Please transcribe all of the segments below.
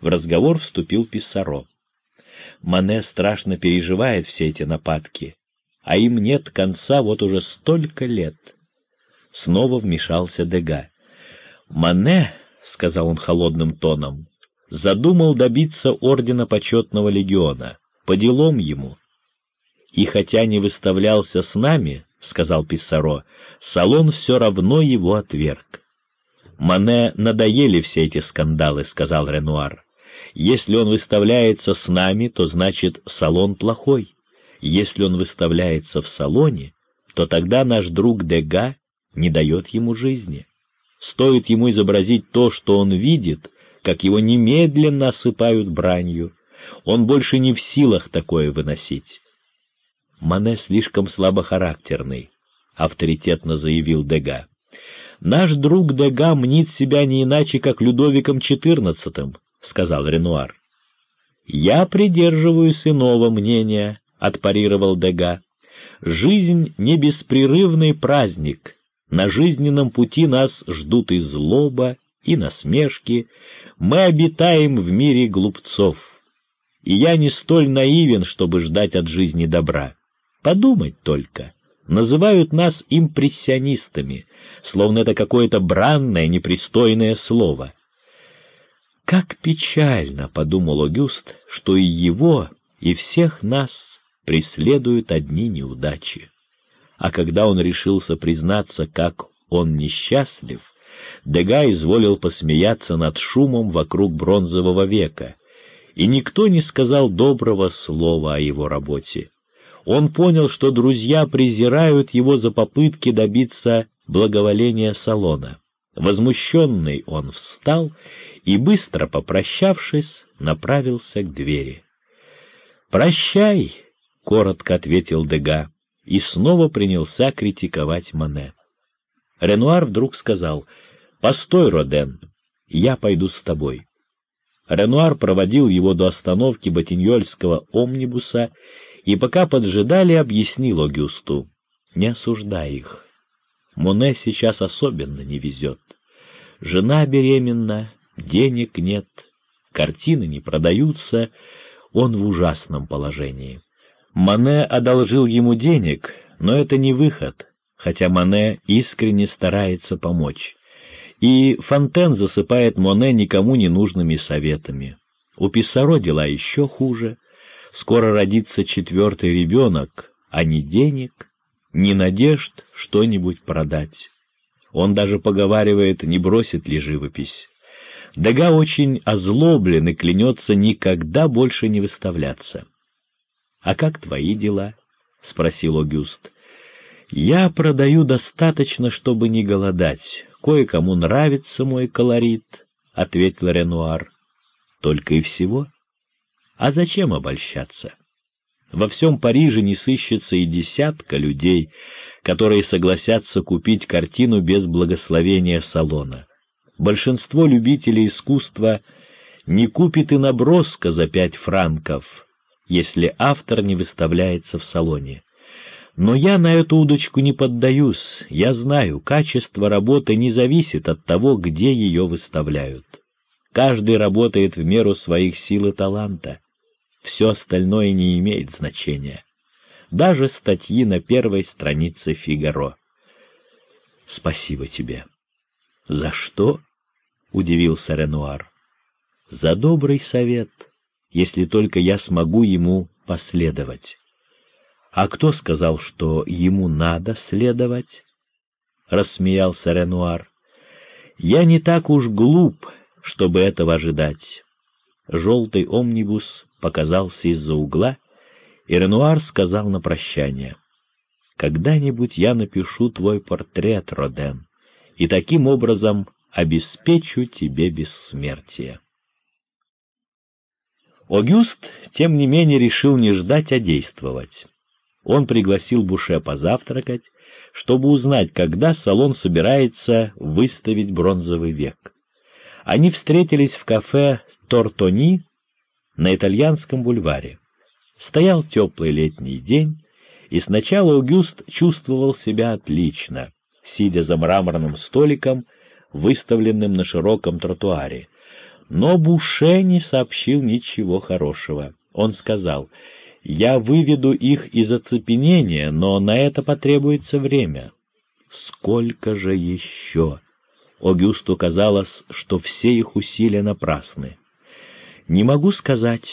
В разговор вступил Писсаро. Мане страшно переживает все эти нападки, а им нет конца вот уже столько лет. Снова вмешался Дега. «Мане», — сказал он холодным тоном, — задумал добиться ордена почетного легиона. По делам ему. И хотя не выставлялся с нами, — сказал Писсаро, — салон все равно его отверг. «Мане надоели все эти скандалы», — сказал Ренуар. «Если он выставляется с нами, то значит салон плохой. Если он выставляется в салоне, то тогда наш друг Дега не дает ему жизни. Стоит ему изобразить то, что он видит, как его немедленно осыпают бранью. Он больше не в силах такое выносить. Мане слишком слабохарактерный, — авторитетно заявил Дега. Наш друг Дега мнит себя не иначе, как Людовиком XIV, — сказал Ренуар. Я придерживаюсь иного мнения, — отпарировал Дега. Жизнь — не беспрерывный праздник. На жизненном пути нас ждут и злоба, и насмешки. Мы обитаем в мире глупцов. И я не столь наивен, чтобы ждать от жизни добра. Подумать только. Называют нас импрессионистами, словно это какое-то бранное, непристойное слово. Как печально, — подумал Огюст, — что и его, и всех нас преследуют одни неудачи. А когда он решился признаться, как он несчастлив, Дега изволил посмеяться над шумом вокруг бронзового века, и никто не сказал доброго слова о его работе. Он понял, что друзья презирают его за попытки добиться благоволения салона. Возмущенный он встал и, быстро попрощавшись, направился к двери. «Прощай», — коротко ответил Дега, и снова принялся критиковать Мане. Ренуар вдруг сказал, «Постой, Роден, я пойду с тобой». Ренуар проводил его до остановки Ботиньольского омнибуса и пока поджидали, объяснил Огюсту. Не осуждай их. Моне сейчас особенно не везет. Жена беременна, денег нет, картины не продаются, он в ужасном положении. Мане одолжил ему денег, но это не выход, хотя Мане искренне старается помочь. И Фонтен засыпает Моне никому не нужными советами. У Писсаро дела еще хуже — Скоро родится четвертый ребенок, а ни денег, ни надежд что-нибудь продать. Он даже поговаривает, не бросит ли живопись. Дега очень озлоблен и клянется никогда больше не выставляться. — А как твои дела? — спросил Огюст. — Я продаю достаточно, чтобы не голодать. Кое-кому нравится мой колорит, — ответил Ренуар. — Только и всего. — а зачем обольщаться? Во всем Париже не сыщется и десятка людей, которые согласятся купить картину без благословения салона. Большинство любителей искусства не купит и наброска за пять франков, если автор не выставляется в салоне. Но я на эту удочку не поддаюсь, я знаю, качество работы не зависит от того, где ее выставляют. Каждый работает в меру своих сил и таланта все остальное не имеет значения. Даже статьи на первой странице «Фигаро». «Спасибо тебе». «За что?» — удивился Ренуар. «За добрый совет, если только я смогу ему последовать». «А кто сказал, что ему надо следовать?» — рассмеялся Ренуар. «Я не так уж глуп, чтобы этого ожидать. Желтый омнибус показался из-за угла, и Ренуар сказал на прощание, «Когда-нибудь я напишу твой портрет, Роден, и таким образом обеспечу тебе бессмертие». Огюст, тем не менее, решил не ждать, а действовать. Он пригласил Буше позавтракать, чтобы узнать, когда салон собирается выставить бронзовый век. Они встретились в кафе «Тортони» на итальянском бульваре. Стоял теплый летний день, и сначала Аугюст чувствовал себя отлично, сидя за мраморным столиком, выставленным на широком тротуаре. Но Буше не сообщил ничего хорошего. Он сказал, «Я выведу их из оцепенения, но на это потребуется время». Сколько же еще? Огюсту казалось, что все их усилия напрасны. Не могу сказать,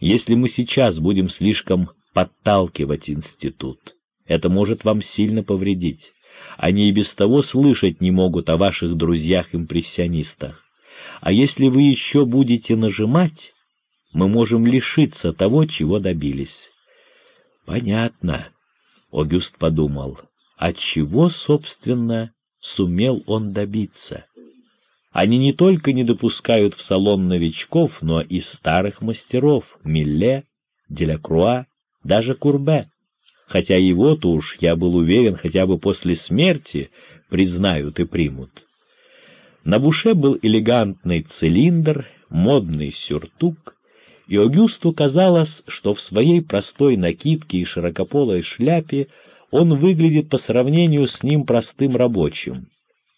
если мы сейчас будем слишком подталкивать институт. Это может вам сильно повредить. Они и без того слышать не могут о ваших друзьях-импрессионистах. А если вы еще будете нажимать, мы можем лишиться того, чего добились. Понятно, — Огюст подумал, — от чего, собственно, сумел он добиться? Они не только не допускают в салон новичков, но и старых мастеров — Милле, Делякруа, даже Курбе. Хотя его-то уж, я был уверен, хотя бы после смерти признают и примут. На буше был элегантный цилиндр, модный сюртук, и Огюсту казалось, что в своей простой накидке и широкополой шляпе он выглядит по сравнению с ним простым рабочим.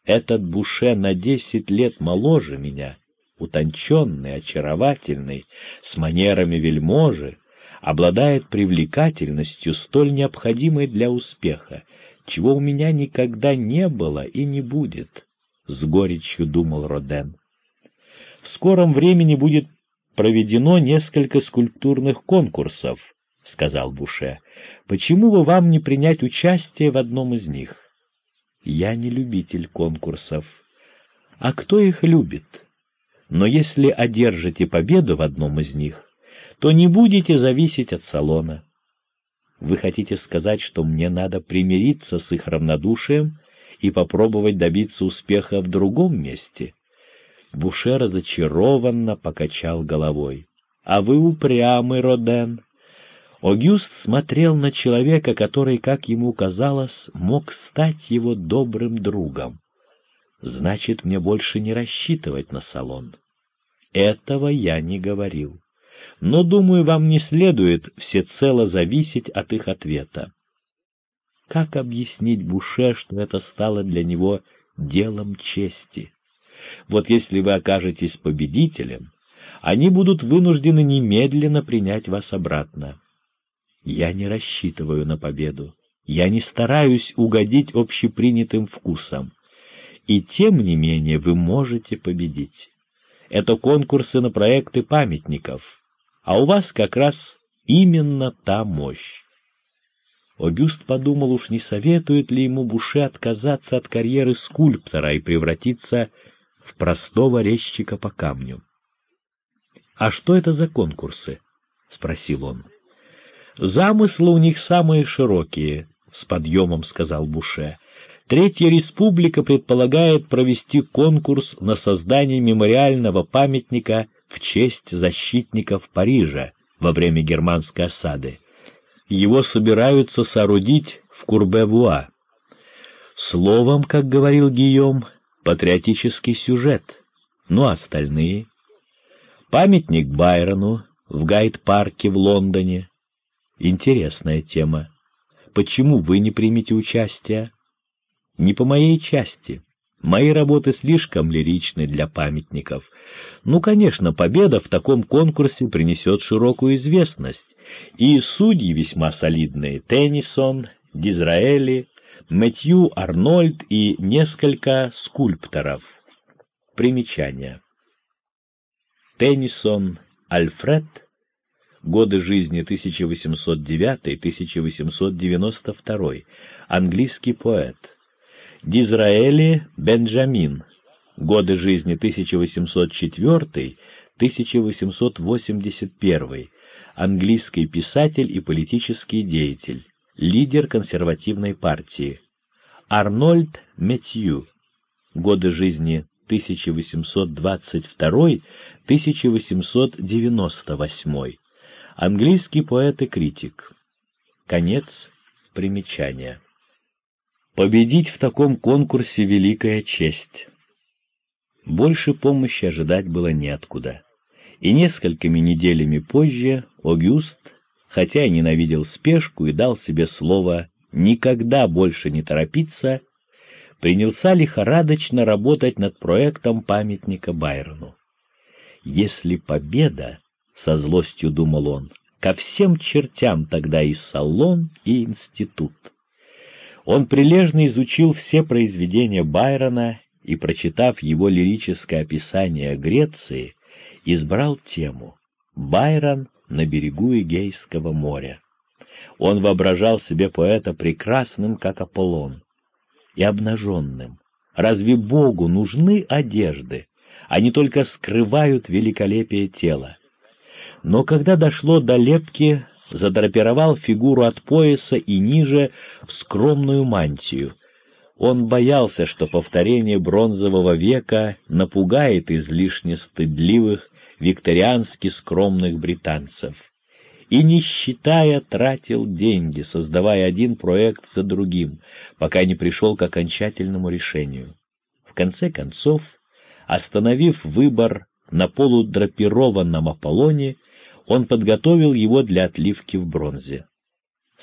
Этот буше на десять лет моложе меня, утонченный, очаровательный, с манерами вельможи, обладает привлекательностью, столь необходимой для успеха, чего у меня никогда не было и не будет, — с горечью думал Роден. В скором времени будет проведено несколько скульптурных конкурсов, — сказал Буше. — Почему бы вам не принять участие в одном из них? Я не любитель конкурсов. А кто их любит? Но если одержите победу в одном из них, то не будете зависеть от салона. Вы хотите сказать, что мне надо примириться с их равнодушием и попробовать добиться успеха в другом месте? Буше разочарованно покачал головой. — А вы упрямый, Роден. Огюст смотрел на человека, который, как ему казалось, мог стать его добрым другом. Значит, мне больше не рассчитывать на салон. Этого я не говорил. Но, думаю, вам не следует всецело зависеть от их ответа. Как объяснить Буше, что это стало для него делом чести? Вот если вы окажетесь победителем, они будут вынуждены немедленно принять вас обратно. Я не рассчитываю на победу, я не стараюсь угодить общепринятым вкусам. И тем не менее вы можете победить. Это конкурсы на проекты памятников, а у вас как раз именно та мощь. Огюст подумал, уж не советует ли ему Буше отказаться от карьеры скульптора и превратиться в простого резчика по камню. — А что это за конкурсы? — спросил он. — Замыслы у них самые широкие, — с подъемом сказал Буше. Третья республика предполагает провести конкурс на создание мемориального памятника честь защитников Парижа во время германской осады. Его собираются соорудить в Курбе-Вуа. Словом, как говорил Гийом, патриотический сюжет. Ну, а остальные? Памятник Байрону в Гайд-парке в Лондоне. Интересная тема. Почему вы не примете участие? Не по моей части. Мои работы слишком лиричны для памятников. Ну, конечно, победа в таком конкурсе принесет широкую известность, и судьи весьма солидные — Теннисон, Дизраэли, Мэтью Арнольд и несколько скульпторов. Примечание. Теннисон Альфред, годы жизни 1809-1892, английский поэт. Дизраэли Бенджамин, годы жизни 1804-1881, английский писатель и политический деятель, лидер консервативной партии. Арнольд Метью, годы жизни 1822-1898, английский поэт и критик. Конец примечания. Победить в таком конкурсе — великая честь. Больше помощи ожидать было неоткуда. И несколькими неделями позже Огюст, хотя и ненавидел спешку и дал себе слово никогда больше не торопиться, принялся лихорадочно работать над проектом памятника Байрону. Если победа, — со злостью думал он, — ко всем чертям тогда и салон, и институт. Он прилежно изучил все произведения Байрона и, прочитав его лирическое описание Греции, избрал тему «Байрон на берегу Эгейского моря». Он воображал себе поэта прекрасным, как Аполлон, и обнаженным. Разве Богу нужны одежды? Они только скрывают великолепие тела. Но когда дошло до лепки, задрапировал фигуру от пояса и ниже в скромную мантию. Он боялся, что повторение бронзового века напугает излишне стыдливых, викториански скромных британцев. И, не считая, тратил деньги, создавая один проект за другим, пока не пришел к окончательному решению. В конце концов, остановив выбор на полудрапированном Аполлоне, он подготовил его для отливки в бронзе.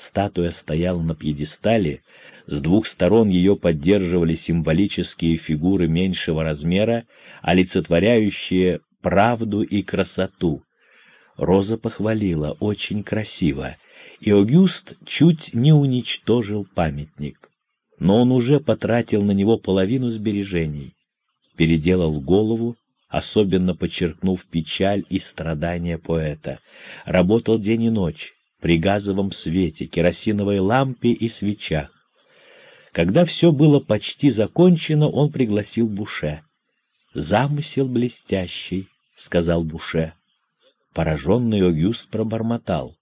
Статуя стояла на пьедестале, с двух сторон ее поддерживали символические фигуры меньшего размера, олицетворяющие правду и красоту. Роза похвалила, очень красиво, и Огюст чуть не уничтожил памятник. Но он уже потратил на него половину сбережений, переделал голову, особенно подчеркнув печаль и страдания поэта. Работал день и ночь, при газовом свете, керосиновой лампе и свечах. Когда все было почти закончено, он пригласил Буше. «Замысел блестящий», — сказал Буше. Пораженный Огюст пробормотал.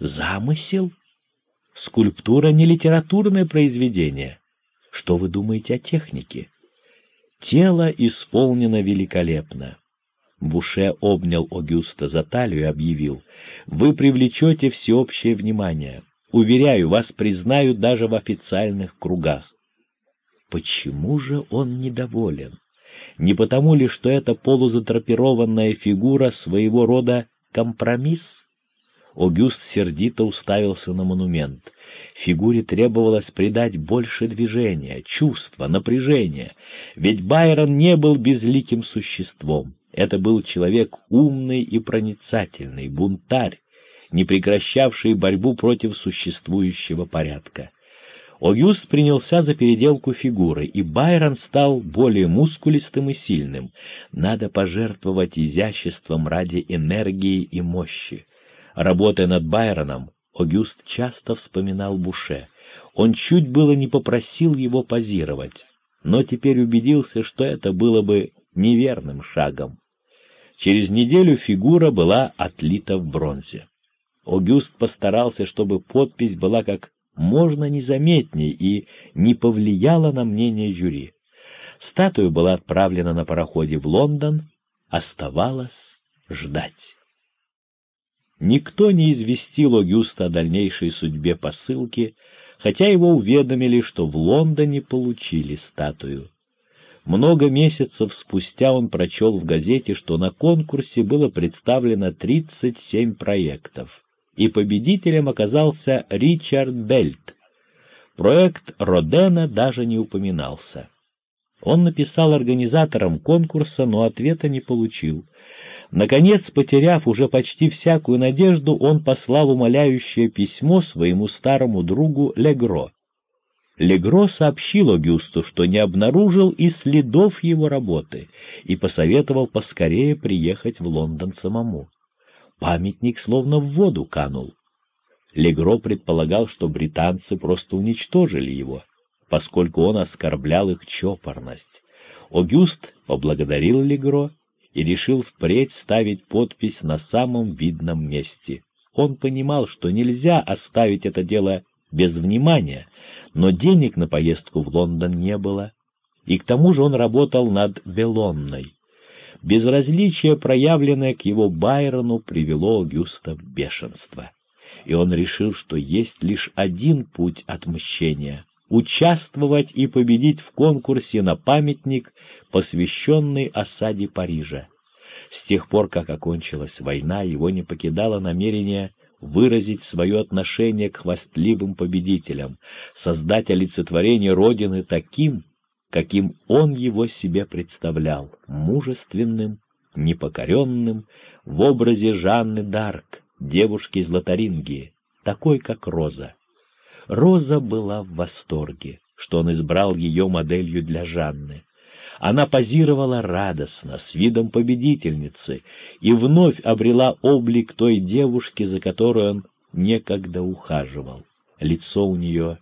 «Замысел? Скульптура не литературное произведение. Что вы думаете о технике?» Тело исполнено великолепно. Буше обнял Огюста за талию и объявил, «Вы привлечете всеобщее внимание. Уверяю, вас признают даже в официальных кругах». Почему же он недоволен? Не потому ли, что эта полузатрапированная фигура своего рода компромисс? Огюст сердито уставился на монумент. Фигуре требовалось придать больше движения, чувства, напряжения, ведь Байрон не был безликим существом. Это был человек умный и проницательный, бунтарь, не прекращавший борьбу против существующего порядка. Огюст принялся за переделку фигуры, и Байрон стал более мускулистым и сильным. Надо пожертвовать изяществом ради энергии и мощи. Работая над Байроном, Огюст часто вспоминал Буше. Он чуть было не попросил его позировать, но теперь убедился, что это было бы неверным шагом. Через неделю фигура была отлита в бронзе. Огюст постарался, чтобы подпись была как можно незаметней и не повлияла на мнение жюри. Статуя была отправлена на пароходе в Лондон, оставалось ждать. Никто не известил Огюста о дальнейшей судьбе посылки, хотя его уведомили, что в Лондоне получили статую. Много месяцев спустя он прочел в газете, что на конкурсе было представлено 37 проектов, и победителем оказался Ричард Бельт. Проект Родена даже не упоминался. Он написал организаторам конкурса, но ответа не получил. Наконец, потеряв уже почти всякую надежду, он послал умоляющее письмо своему старому другу Легро. Легро сообщил Огюсту, что не обнаружил и следов его работы, и посоветовал поскорее приехать в Лондон самому. Памятник словно в воду канул. Легро предполагал, что британцы просто уничтожили его, поскольку он оскорблял их чопорность. Огюст поблагодарил Легро и решил впредь ставить подпись на самом видном месте. Он понимал, что нельзя оставить это дело без внимания, но денег на поездку в Лондон не было, и к тому же он работал над Белонной. Безразличие, проявленное к его Байрону, привело Огюста в бешенство, и он решил, что есть лишь один путь отмщения — участвовать и победить в конкурсе на памятник, посвященный осаде Парижа. С тех пор, как окончилась война, его не покидало намерение выразить свое отношение к хвастливым победителям, создать олицетворение Родины таким, каким он его себе представлял, мужественным непокоренным, в образе Жанны Дарк, девушки из Лотарингии, такой, как Роза. Роза была в восторге, что он избрал ее моделью для Жанны. Она позировала радостно, с видом победительницы, и вновь обрела облик той девушки, за которой он некогда ухаживал. Лицо у нее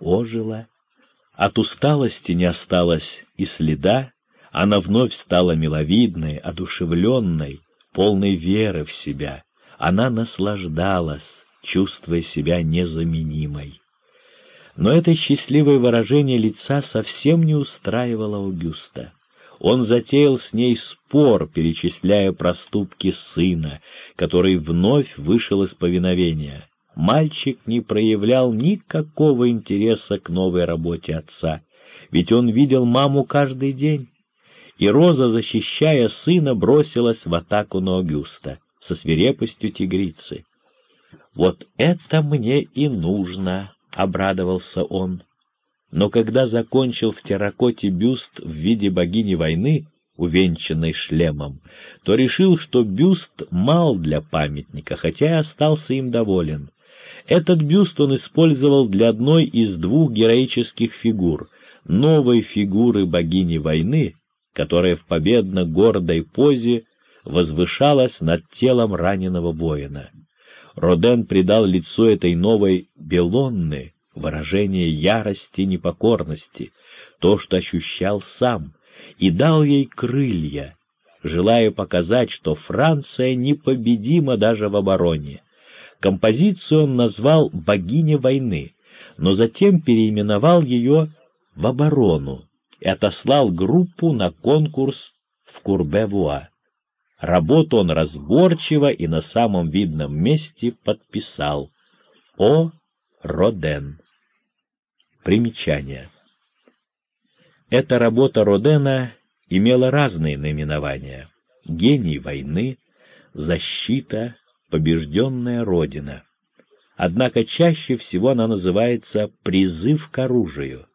ожило, от усталости не осталось и следа, она вновь стала миловидной, одушевленной, полной веры в себя. Она наслаждалась, чувствуя себя незаменимой. Но это счастливое выражение лица совсем не устраивало Аугюста. Он затеял с ней спор, перечисляя проступки сына, который вновь вышел из повиновения. Мальчик не проявлял никакого интереса к новой работе отца, ведь он видел маму каждый день. И Роза, защищая сына, бросилась в атаку на Огюста со свирепостью тигрицы. «Вот это мне и нужно!» — обрадовался он. Но когда закончил в терракоте бюст в виде богини войны, увенчанный шлемом, то решил, что бюст мал для памятника, хотя и остался им доволен. Этот бюст он использовал для одной из двух героических фигур — новой фигуры богини войны, которая в победно-гордой позе возвышалась над телом раненого воина. Роден придал лицу этой новой Белонны выражение ярости и непокорности, то, что ощущал сам, и дал ей крылья, желая показать, что Франция непобедима даже в обороне. Композицию он назвал «Богиня войны», но затем переименовал ее в «Оборону» и отослал группу на конкурс в Курбе-Вуа. Работу он разборчиво и на самом видном месте подписал «О. Роден». Примечание. Эта работа Родена имела разные наименования «Гений войны», «Защита», побежденная Родина. Однако чаще всего она называется «призыв к оружию».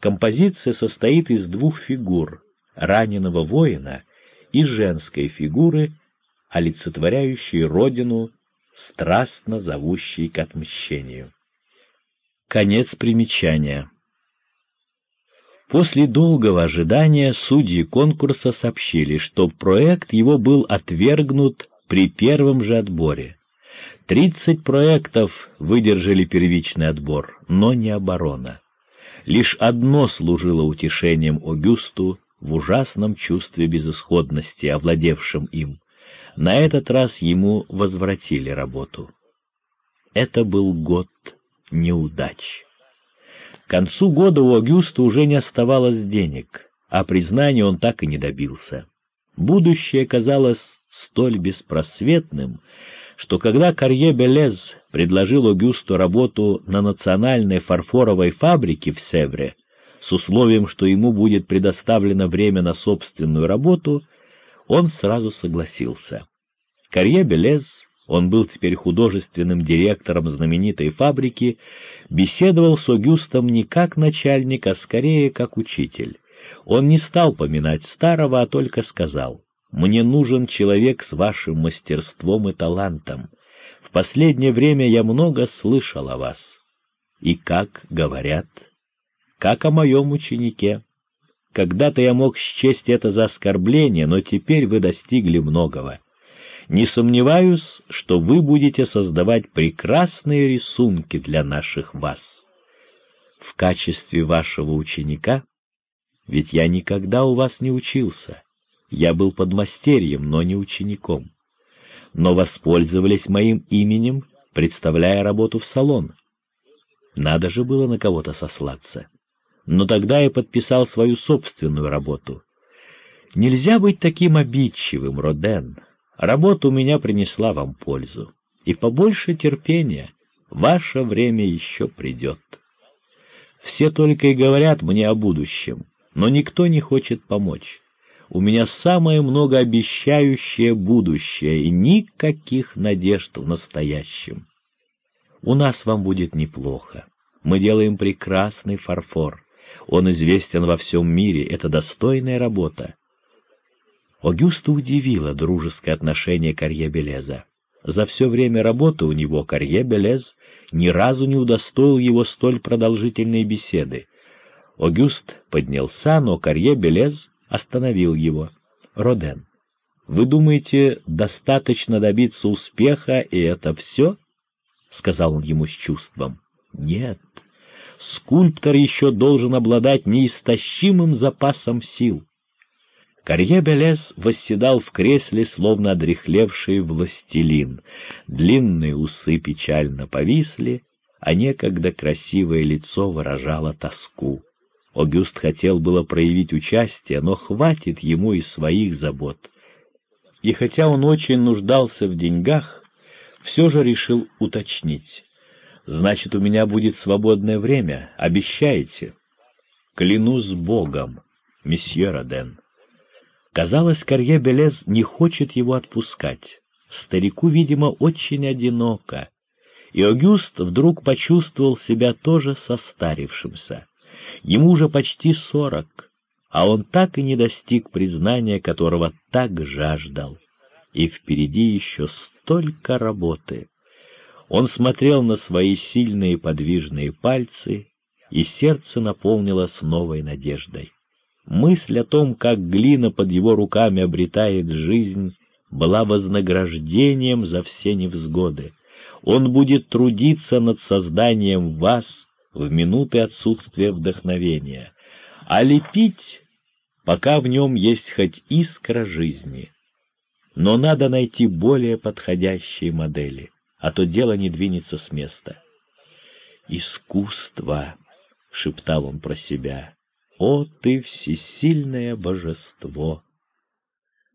Композиция состоит из двух фигур — раненого воина и женской фигуры, олицетворяющей Родину, страстно зовущей к отмщению. Конец примечания. После долгого ожидания судьи конкурса сообщили, что проект его был отвергнут при первом же отборе. Тридцать проектов выдержали первичный отбор, но не оборона. Лишь одно служило утешением Огюсту в ужасном чувстве безысходности, овладевшем им. На этот раз ему возвратили работу. Это был год неудач. К концу года у Огюста уже не оставалось денег, а признания он так и не добился. Будущее казалось столь беспросветным, что когда Карье Белез предложил Огюсту работу на национальной фарфоровой фабрике в Севре с условием, что ему будет предоставлено время на собственную работу, он сразу согласился. Карье Белез, он был теперь художественным директором знаменитой фабрики, беседовал с Огюстом не как начальник, а скорее как учитель. Он не стал поминать старого, а только сказал, мне нужен человек с вашим мастерством и талантом. В последнее время я много слышал о вас. И как говорят? Как о моем ученике. Когда-то я мог счесть это за оскорбление, но теперь вы достигли многого. Не сомневаюсь, что вы будете создавать прекрасные рисунки для наших вас. В качестве вашего ученика? Ведь я никогда у вас не учился. Я был подмастерьем, но не учеником. Но воспользовались моим именем, представляя работу в салон. Надо же было на кого-то сослаться. Но тогда я подписал свою собственную работу. Нельзя быть таким обидчивым, Роден. Работа у меня принесла вам пользу. И побольше терпения. Ваше время еще придет. Все только и говорят мне о будущем, но никто не хочет помочь. У меня самое многообещающее будущее и никаких надежд в настоящем. У нас вам будет неплохо. Мы делаем прекрасный фарфор. Он известен во всем мире, это достойная работа. Огюста удивило дружеское отношение Карье Белеза. За все время работы у него Карье Белез ни разу не удостоил его столь продолжительной беседы. Огюст поднялся, но Карье Белез остановил его. «Роден, вы думаете, достаточно добиться успеха, и это все?» — сказал он ему с чувством. «Нет, скульптор еще должен обладать неистощимым запасом сил». Карье Белес восседал в кресле, словно одрехлевший властелин. Длинные усы печально повисли, а некогда красивое лицо выражало тоску. Огюст хотел было проявить участие, но хватит ему и своих забот. И хотя он очень нуждался в деньгах, все же решил уточнить. «Значит, у меня будет свободное время, обещаете?» «Клянусь Богом, месье Роден». Казалось, Карье Белез не хочет его отпускать. Старику, видимо, очень одиноко. И Огюст вдруг почувствовал себя тоже состарившимся. Ему уже почти сорок, а он так и не достиг признания, которого так жаждал. И впереди еще столько работы. Он смотрел на свои сильные подвижные пальцы, и сердце наполнилось новой надеждой. Мысль о том, как глина под его руками обретает жизнь, была вознаграждением за все невзгоды. Он будет трудиться над созданием вас в минуты отсутствия вдохновения, а лепить, пока в нем есть хоть искра жизни. Но надо найти более подходящие модели, а то дело не двинется с места. «Искусство!» — шептал он про себя. «О, ты всесильное божество!»